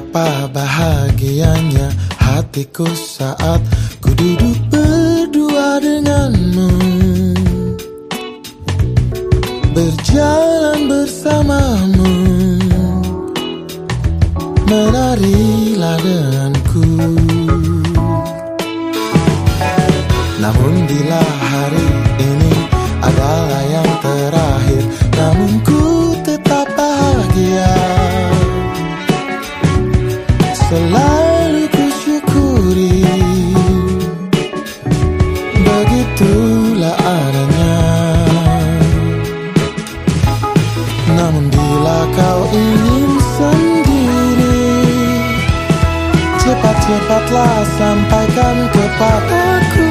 Betapa bahagianya hatiku saat ku duduk berdua denganmu. Berjalan bersamamu. Menarilah denganku. Namun bila hari ini Begitulah adanya. Namun bila kau ingin sendiri Cepat-cepatlah sampaikan kepadaku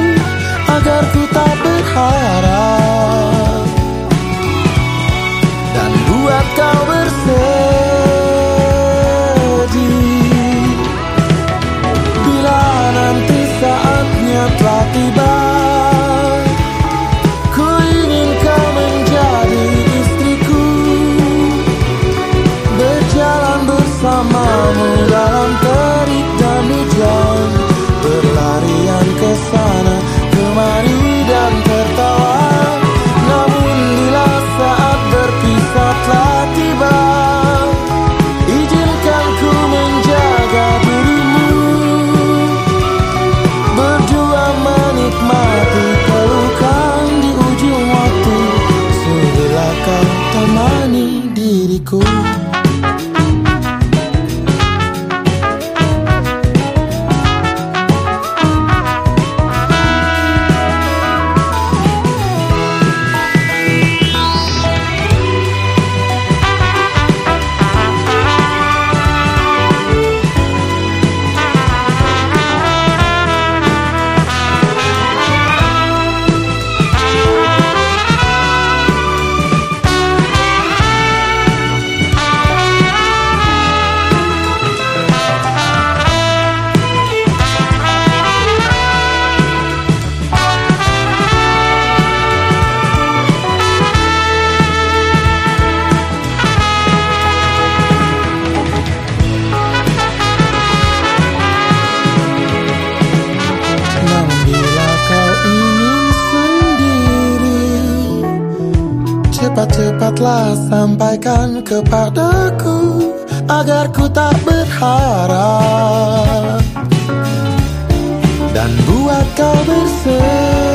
Agar ku tak berharap diriku Cepat-cepatlah sampaikan kepadaku Agar ku tak berharap. Dan buat kau bersedih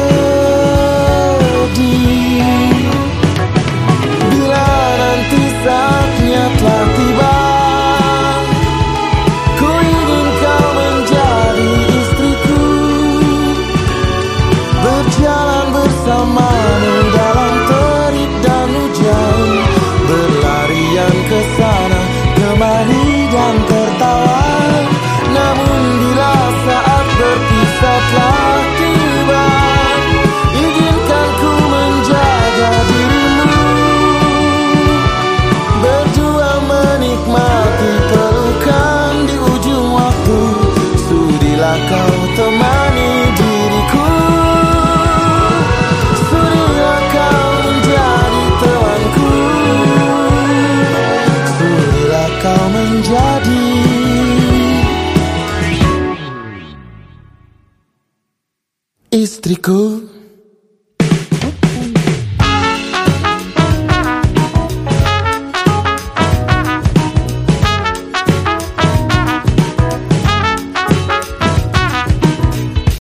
kau temani diriku. Sudilah kau menjadi temanku. Sudilah kau menjadi Istriku